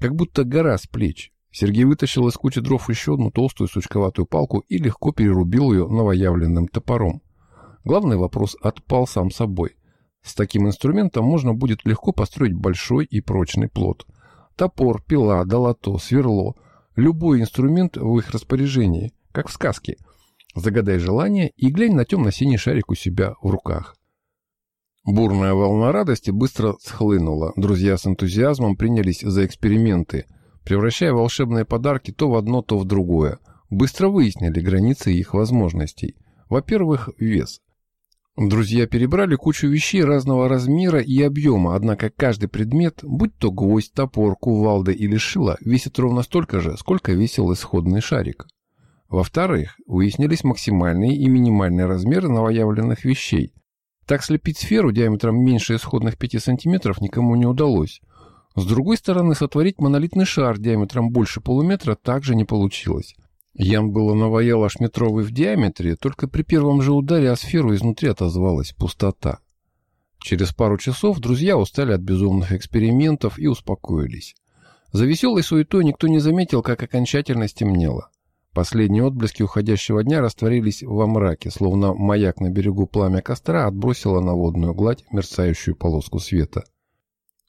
Как будто гора с плеч. Сергей вытащил из кучи дров еще одну толстую сучковатую палку и легко перерубил ее новоявленным топором. Главный вопрос отпал сам собой. С таким инструментом можно будет легко построить большой и прочный плод. Топор, пила, долото, сверло – любой инструмент в их распоряжении, как в сказке. Загадай желание и глянь на темно-синий шарик у себя в руках. Бурная волна радости быстро схлынула. Друзья с энтузиазмом принялись за эксперименты, превращая волшебные подарки то в одно, то в другое. Быстро выяснили границы их возможностей. Во-первых, вес. Друзья перебрали кучу вещей разного размера и объема, однако каждый предмет, будь то гвоздь, топор, кувалда или шило, весит ровно столько же, сколько весил исходный шарик. Во-вторых, выяснились максимальные и минимальные размеры новоявленных вещей. Так слепить сферу диаметром меньше исходных 5 см никому не удалось. С другой стороны, сотворить монолитный шар диаметром больше полуметра также не получилось. Ян было наваял аж метровый в диаметре, только при первом же ударе о сферу изнутри отозвалась пустота. Через пару часов друзья устали от безумных экспериментов и успокоились. За веселой суетой никто не заметил, как окончательно стемнело. Последние отблески уходящего дня растворились во мраке, словно маяк на берегу пламя костра отбросило на водную гладь мерцающую полоску света.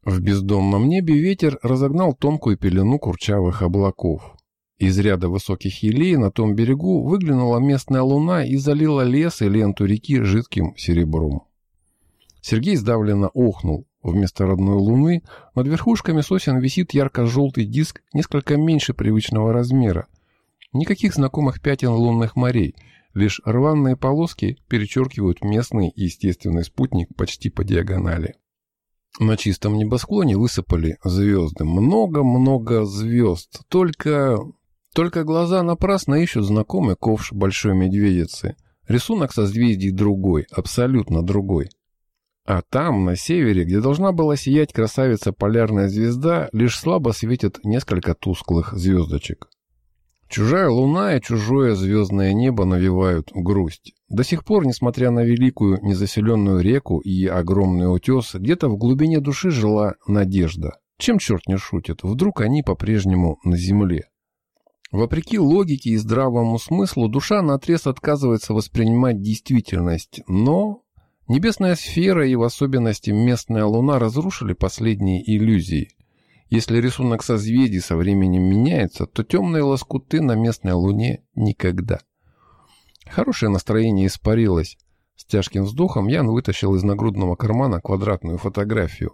В бездомном небе ветер разогнал тонкую пелену курчавых облаков. Из ряда высоких елей на том берегу выглянула местная луна и залила лес и ленту реки жидким серебром. Сергей сдавленно охнул. Вместо родной луны над верхушками сосен висит ярко-желтый диск несколько меньше привычного размера. Никаких знакомых пятен лунных морей, лишь рваные полоски перечеркивают местный естественный спутник почти по диагонали. На чистом небосклоне высыпали звезды. Много-много звезд. Только только глаза напрасно ищут знакомый ковш большой медведицы. Рисунок созвездий другой, абсолютно другой. А там, на севере, где должна была сиять красавица полярная звезда, лишь слабо светят несколько тусклых звездочек. Чужая луна и чужое звездное небо навевают грусть. До сих пор, несмотря на великую незаселенную реку и огромный утес, где-то в глубине души жила надежда. Чем черт не шутит, вдруг они по-прежнему на земле. Вопреки логике и здравому смыслу, душа наотрез отказывается воспринимать действительность, но небесная сфера и в особенности местная луна разрушили последние иллюзии. Если рисунок созвездий со временем меняется, то темные лоскуты на местной луне никогда. Хорошее настроение испарилось. С тяжким вздохом Ян вытащил из нагрудного кармана квадратную фотографию.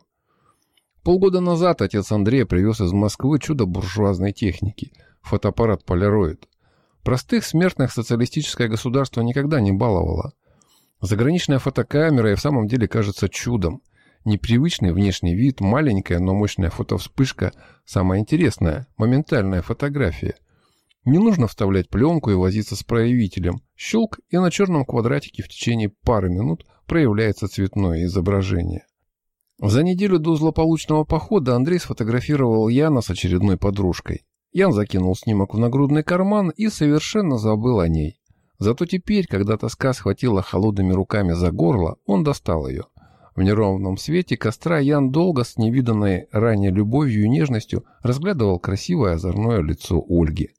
Полгода назад отец Андрея привез из Москвы чудо буржуазной техники – фотоаппарат «Полироид». Простых смертных социалистическое государство никогда не баловало. Заграничная фотокамера и в самом деле кажется чудом. Непривычный внешний вид, маленькая, но мощная фотовспышка. Самое интересное – моментальная фотография. Не нужно вставлять пленку и возиться с проявителем. Щелк, и на черном квадратике в течение пары минут проявляется цветное изображение. За неделю до злополучного похода Андрей сфотографировал Яна с очередной подружкой. Ян закинул снимок в нагрудный карман и совершенно забыл о ней. Зато теперь, когда тоска схватила холодными руками за горло, он достал ее. В неровном свете костра Ян долго с невиданной ранее любовью и нежностью разглядывал красивое озорное лицо Ольги.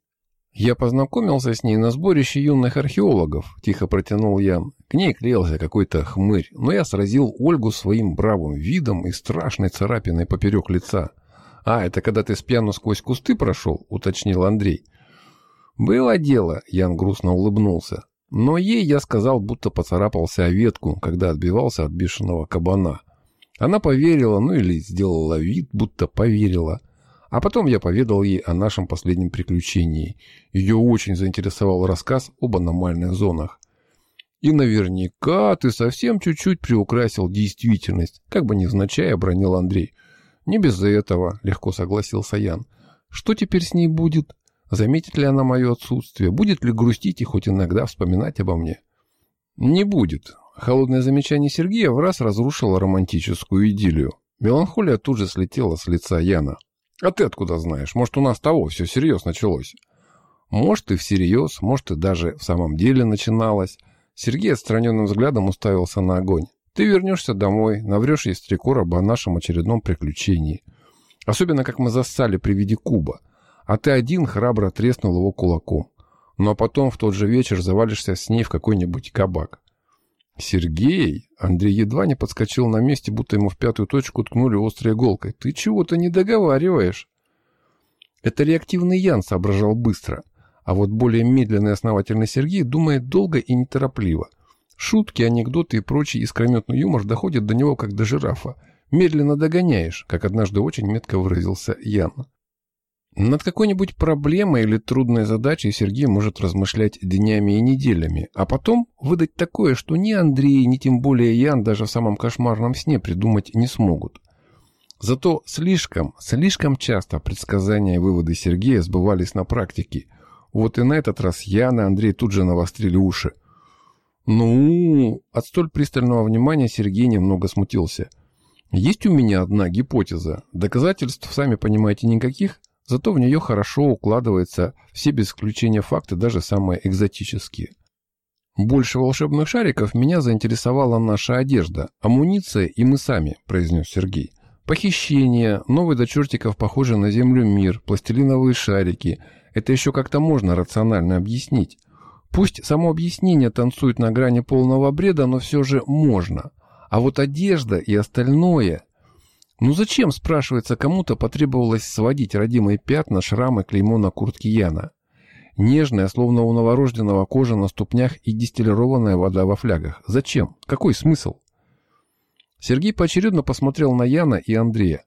«Я познакомился с ней на сборище юных археологов», – тихо протянул Ян. К ней клеился какой-то хмырь, но я сразил Ольгу своим бравым видом и страшной царапиной поперек лица – «А, это когда ты с пьяну сквозь кусты прошел?» — уточнил Андрей. «Было дело», — Ян грустно улыбнулся. Но ей я сказал, будто поцарапался о ветку, когда отбивался от бешеного кабана. Она поверила, ну или сделала вид, будто поверила. А потом я поведал ей о нашем последнем приключении. Ее очень заинтересовал рассказ об аномальных зонах. И наверняка ты совсем чуть-чуть приукрасил действительность, как бы невзначай обронил Андрей. Не без этого, легко согласился Ян. Что теперь с ней будет? Заметит ли она мое отсутствие? Будет ли грустить и хоть иногда вспоминать обо мне? Не будет. Холодное замечание Сергея в раз разрушило романтическую идиллию. Меланхолия тут же слетела с лица Яна. А ты откуда знаешь? Может, у нас того все всерьез началось? Может, и всерьез, может, и даже в самом деле начиналось. Сергей отстраненным взглядом уставился на огонь. Ты вернешься домой, наврешь ей с три короба о нашем очередном приключении. Особенно, как мы зассали при виде куба. А ты один храбро треснул его кулаком. Ну а потом в тот же вечер завалишься с ней в какой-нибудь кабак. «Сергей!» Андрей едва не подскочил на месте, будто ему в пятую точку ткнули острой иголкой. «Ты чего-то не договариваешь!» Это реактивный Ян соображал быстро, а вот более медленный и основательный Сергей думает долго и неторопливо. Шутки, анекдоты и прочий искрометный юмор доходят до него, как до жирафа. Медленно догоняешь, как однажды очень метко выразился Ян. Над какой-нибудь проблемой или трудной задачей Сергей может размышлять днями и неделями, а потом выдать такое, что ни Андрей, ни тем более Ян даже в самом кошмарном сне придумать не смогут. Зато слишком, слишком часто предсказания и выводы Сергея сбывались на практике. Вот и на этот раз Ян и Андрей тут же навострили уши. Ну, от столь пристального внимания Сергей немного смутился. Есть у меня одна гипотеза. Доказательств, сами понимаете, никаких – Зато в нее хорошо укладываются все без исключения факты, даже самые экзотические. «Больше волшебных шариков меня заинтересовала наша одежда, амуниция и мы сами», – произнес Сергей. «Похищение, новый до чертиков похожий на Землю мир, пластилиновые шарики – это еще как-то можно рационально объяснить. Пусть само объяснение танцует на грани полного бреда, но все же можно. А вот одежда и остальное ну зачем, спрашивается, кому-то потребовалось сводить родимые пятна, шрамы, клеймо на куртке Яна? Нежная, словно у новорожденного кожа на ступнях и дистиллированная вода во флягах. Зачем? Какой смысл? Сергей поочередно посмотрел на Яна и Андрея.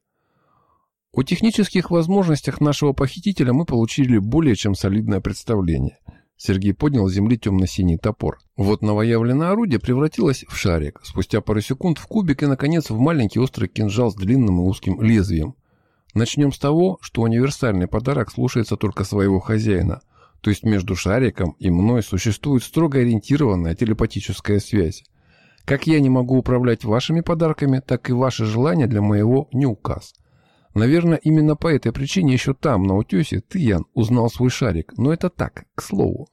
О технических возможностях нашего похитителя мы получили более чем солидное представление – Сергей поднял с земли темно-синий топор. Вот новоявленное орудие превратилось в шарик, спустя пару секунд в кубик и, наконец, в маленький острый кинжал с длинным и узким лезвием. Начнем с того, что универсальный подарок слушается только своего хозяина, то есть между шариком и мной существует строго ориентированная телепатическая связь. Как я не могу управлять вашими подарками, так и ваши желания для моего не указ. Наверное, именно по этой причине еще там, на утесе, ты, Ян, узнал свой шарик. Но это так, к слову.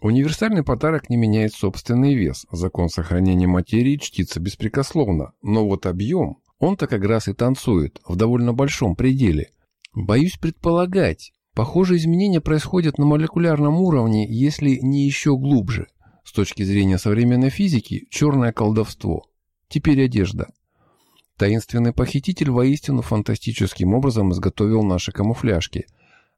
Универсальный подарок не меняет собственный вес. Закон сохранения материи чтится беспрекословно. Но вот объем, он-то как раз и танцует, в довольно большом пределе. Боюсь предполагать, похожие изменения происходят на молекулярном уровне, если не еще глубже. С точки зрения современной физики, черное колдовство. Теперь одежда. Таинственный похититель воистину фантастическим образом изготовил наши камуфляжки.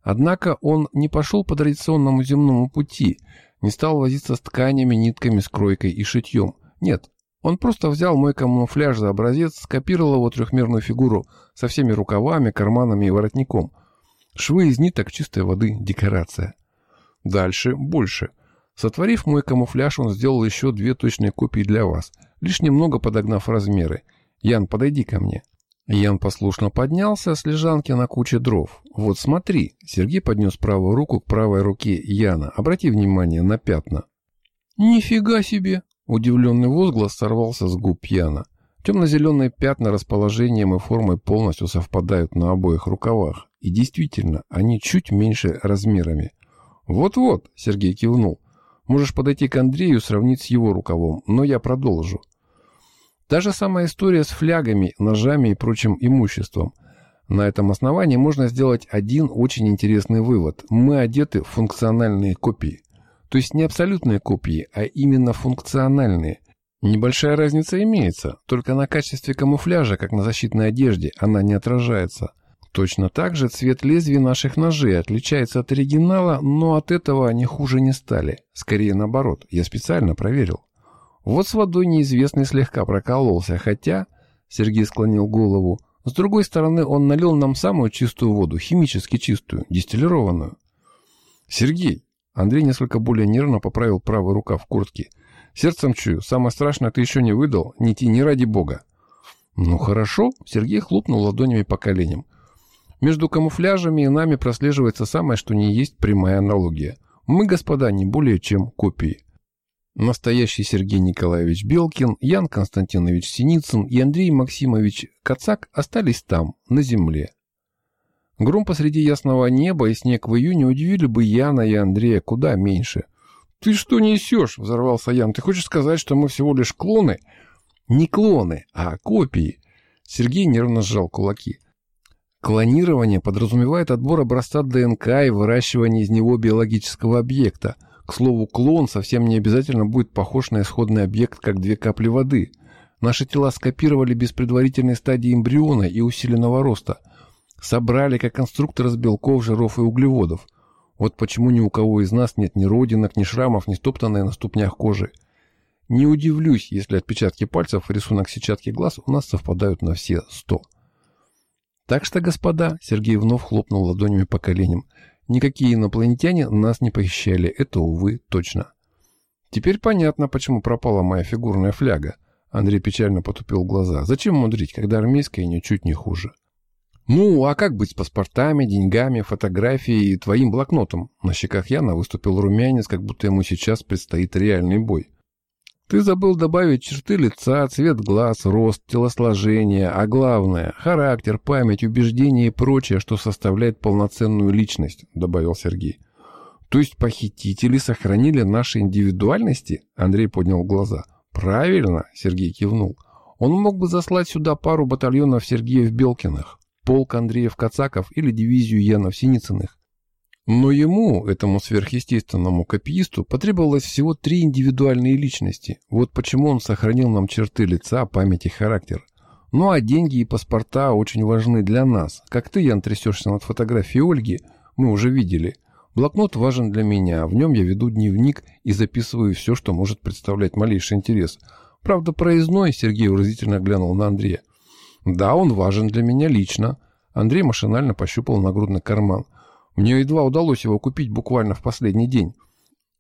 Однако он не пошел по традиционному земному пути, не стал возиться с тканями, нитками, скройкой и шитьем. Нет, он просто взял мой камуфляж за образец, скопировал его трехмерную фигуру со всеми рукавами, карманами и воротником. Швы из ниток чистой воды, декорация. Дальше больше. Сотворив мой камуфляж, он сделал еще две точные копии для вас, лишь немного подогнав размеры – «Ян, подойди ко мне». Ян послушно поднялся с лежанки на куче дров. «Вот смотри». Сергей поднес правую руку к правой руке Яна. «Обрати внимание на пятна». «Нифига себе!» Удивленный возглас сорвался с губ Яна. Темно-зеленые пятна расположением и формой полностью совпадают на обоих рукавах. И действительно, они чуть меньше размерами. «Вот-вот», — Сергей кивнул. «Можешь подойти к Андрею, сравнить с его рукавом, но я продолжу». Та же самая история с флягами, ножами и прочим имуществом. На этом основании можно сделать один очень интересный вывод. Мы одеты в функциональные копии. То есть не абсолютные копии, а именно функциональные. Небольшая разница имеется, только на качестве камуфляжа, как на защитной одежде, она не отражается. Точно так же цвет лезвий наших ножей отличается от оригинала, но от этого они хуже не стали. Скорее наоборот, я специально проверил. Вот с водой неизвестный слегка прокололся, хотя... Сергей склонил голову. С другой стороны, он налил нам самую чистую воду, химически чистую, дистиллированную. Сергей, Андрей несколько более нервно поправил правый рукав куртки. Сердцем чую, самое страшное ты еще не выдал, не ти, не ради бога. Ну хорошо, Сергей хлопнул ладонями по коленям. Между камуфляжами и нами прослеживается самое, что не есть прямая аналогия. Мы, господа, не более чем копии. Настоящий Сергей Николаевич Белкин, Ян Константинович Синицын и Андрей Максимович Кацак остались там, на земле. Гром посреди ясного неба и снег в июне удивили бы Яна и Андрея куда меньше. «Ты что несешь?» — взорвался Ян. «Ты хочешь сказать, что мы всего лишь клоны?» «Не клоны, а копии». Сергей нервно сжал кулаки. Клонирование подразумевает отбор образца ДНК и выращивание из него биологического объекта. К слову, клон совсем не обязательно будет похож на исходный объект, как две капли воды. Наши тела скопировали без предварительной стадии эмбриона и усиленного роста. Собрали как конструктор из белков, жиров и углеводов. Вот почему ни у кого из нас нет ни родинок, ни шрамов, ни стоптанной на ступнях кожи. Не удивлюсь, если отпечатки пальцев и рисунок сетчатки глаз у нас совпадают на все сто. Так что, господа, Сергей вновь хлопнул ладонями по коленям, никакие инопланетяне нас не похищали, это, увы, точно. Теперь понятно, почему пропала моя фигурная фляга. Андрей печально потупил глаза. Зачем мудрить, когда армейская ничуть не хуже? Ну, а как быть с паспортами, деньгами, фотографией и твоим блокнотом? На щеках Яна выступил румянец, как будто ему сейчас предстоит реальный бой. Ты забыл добавить черты лица, цвет глаз, рост, телосложение, а главное – характер, память, убеждения и прочее, что составляет полноценную личность, добавил Сергей. То есть похитители сохранили наши индивидуальности? Андрей поднял глаза. Правильно, Сергей кивнул. Он мог бы заслать сюда пару батальонов Сергеев-Белкиных, полк Андреев-Кацаков или дивизию Янов-Синицыных. Но ему, этому сверхъестественному копиисту, потребовалось всего три индивидуальные личности. Вот почему он сохранил нам черты лица, память и характер. Ну а деньги и паспорта очень важны для нас. Как ты, Ян, трясешься над фотографией Ольги, мы уже видели. Блокнот важен для меня, в нем я веду дневник и записываю все, что может представлять малейший интерес. Правда, проездной, Сергей выразительно глянул на Андрея. Да, он важен для меня лично. Андрей машинально пощупал нагрудный карман. Мне едва удалось его купить буквально в последний день.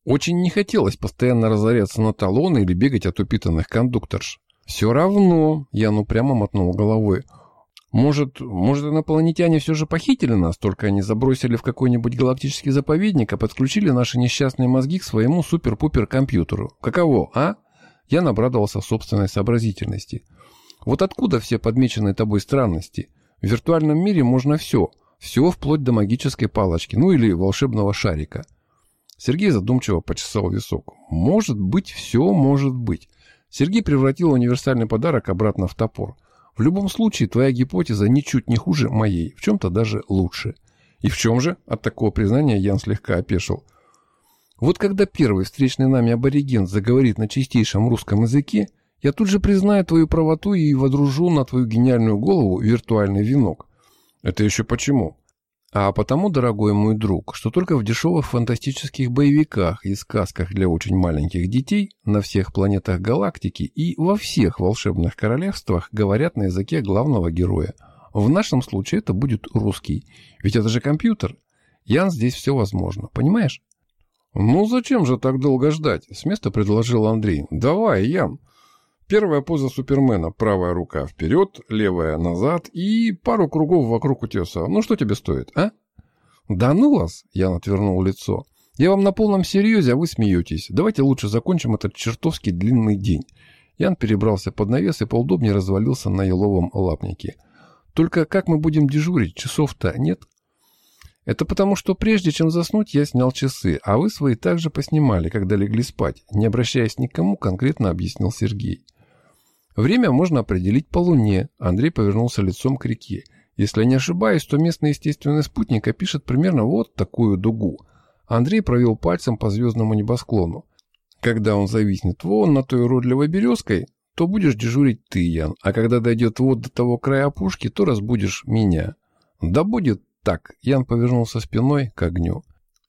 Очень не хотелось постоянно разоряться на талоны или бегать от упитанных кондукторш. Все равно, я ну прямо мотнул головой. Может, может инопланетяне все же похитили нас, только они забросили в какой-нибудь галактический заповедник, а подключили наши несчастные мозги к своему супер-пупер компьютеру. Каково, а? Я набрадовался собственной сообразительности. Вот откуда все подмеченные тобой странности? В виртуальном мире можно все – все вплоть до магической палочки, ну или волшебного шарика. Сергей задумчиво почесал висок. Может быть, все может быть. Сергей превратил универсальный подарок обратно в топор. В любом случае, твоя гипотеза ничуть не хуже моей, в чем-то даже лучше. И в чем же? От такого признания Ян слегка опешил. Вот когда первый встречный нами абориген заговорит на чистейшем русском языке, я тут же признаю твою правоту и водружу на твою гениальную голову виртуальный венок. Это еще почему? А потому, дорогой мой друг, что только в дешевых фантастических боевиках и сказках для очень маленьких детей на всех планетах галактики и во всех волшебных королевствах говорят на языке главного героя. В нашем случае это будет русский. Ведь это же компьютер. Ян, здесь все возможно. Понимаешь? Ну зачем же так долго ждать? С места предложил Андрей. Давай, Ян. Первая поза Супермена. Правая рука вперед, левая назад и пару кругов вокруг утеса. Ну что тебе стоит, а? Да ну вас, Ян отвернул лицо. Я вам на полном серьезе, а вы смеетесь. Давайте лучше закончим этот чертовски длинный день. Ян перебрался под навес и поудобнее развалился на еловом лапнике. Только как мы будем дежурить? Часов-то нет? Это потому, что прежде чем заснуть, я снял часы, а вы свои также поснимали, когда легли спать. Не обращаясь ни к кому, конкретно объяснил Сергей. Время можно определить по Луне. Андрей повернулся лицом к реке. Если не ошибаюсь, то местный естественный спутник опишет примерно вот такую дугу. Андрей провел пальцем по звездному небосклону. Когда он зависнет вон на той уродливой березкой, то будешь дежурить ты, Ян, а когда дойдет вот до того края опушки, то разбудишь меня. Да будет так. Ян повернулся спиной к огню.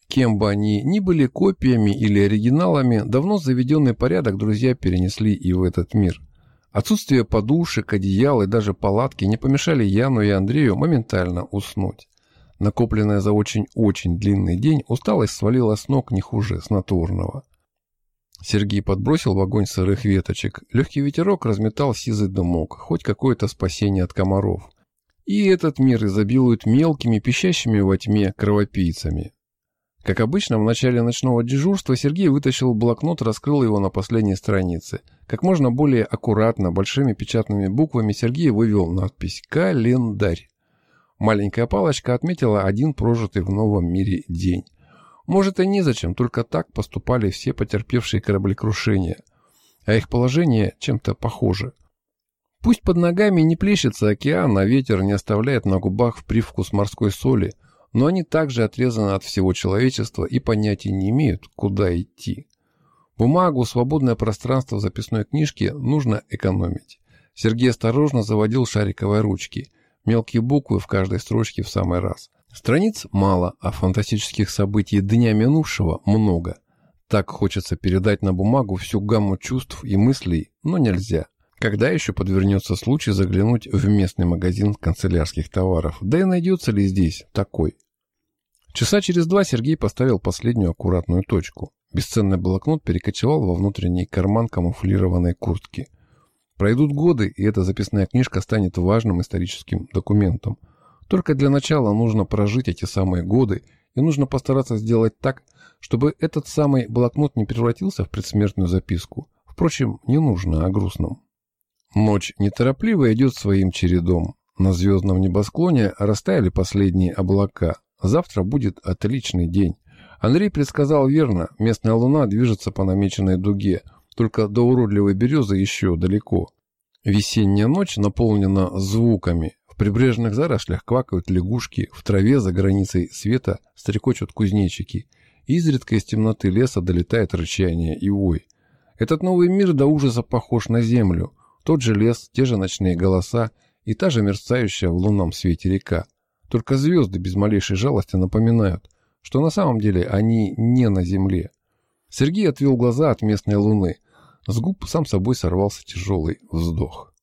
Кем бы они ни были копиями или оригиналами, давно заведенный порядок друзья перенесли и в этот мир. Отсутствие подушек, одеял и даже палатки не помешали Яну и Андрею моментально уснуть. Накопленная за очень-очень длинный день, усталость свалила с ног не хуже снотворного. Сергей подбросил в огонь сырых веточек. Легкий ветерок разметал сизый дымок, хоть какое-то спасение от комаров. И этот мир изобилует мелкими, пищащими во тьме кровопийцами. Как обычно, в начале ночного дежурства Сергей вытащил блокнот, раскрыл его на последней странице. Как можно более аккуратно, большими печатными буквами Сергей вывел надпись «Календарь». Маленькая палочка отметила один прожитый в новом мире день. Может и незачем, только так поступали все потерпевшие кораблекрушения. А их положение чем-то похоже. Пусть под ногами не плещется океан, а ветер не оставляет на губах привкус морской соли, но они также отрезаны от всего человечества и понятия не имеют, куда идти. Бумагу, свободное пространство в записной книжке нужно экономить. Сергей осторожно заводил шариковой ручки. Мелкие буквы в каждой строчке в самый раз. Страниц мало, а фантастических событий дня минувшего много. Так хочется передать на бумагу всю гамму чувств и мыслей, но нельзя. Когда еще подвернется случай заглянуть в местный магазин канцелярских товаров? Да и найдется ли здесь такой? Часа через два Сергей поставил последнюю аккуратную точку. Бесценный блокнот перекочевал во внутренний карман камуфлированной куртки. Пройдут годы, и эта записная книжка станет важным историческим документом – только для начала нужно прожить эти самые годы, и нужно постараться сделать так, чтобы этот самый блокнот не превратился в предсмертную записку. Впрочем, не нужно о грустном. Ночь неторопливо идет своим чередом. На звездном небосклоне растаяли последние облака. Завтра будет отличный день. Андрей предсказал верно, местная луна движется по намеченной дуге, только до уродливой березы еще далеко. Весенняя ночь наполнена звуками, в прибрежных зарослях квакают лягушки, в траве за границей света стрекочут кузнечики. Изредка из темноты леса долетает рычание и вой. Этот новый мир до ужаса похож на землю. Тот же лес, те же ночные голоса и та же мерцающая в лунном свете река. Только звезды без малейшей жалости напоминают, что на самом деле они не на земле. Сергей отвел глаза от местной луны. С губ сам собой сорвался тяжелый вздох.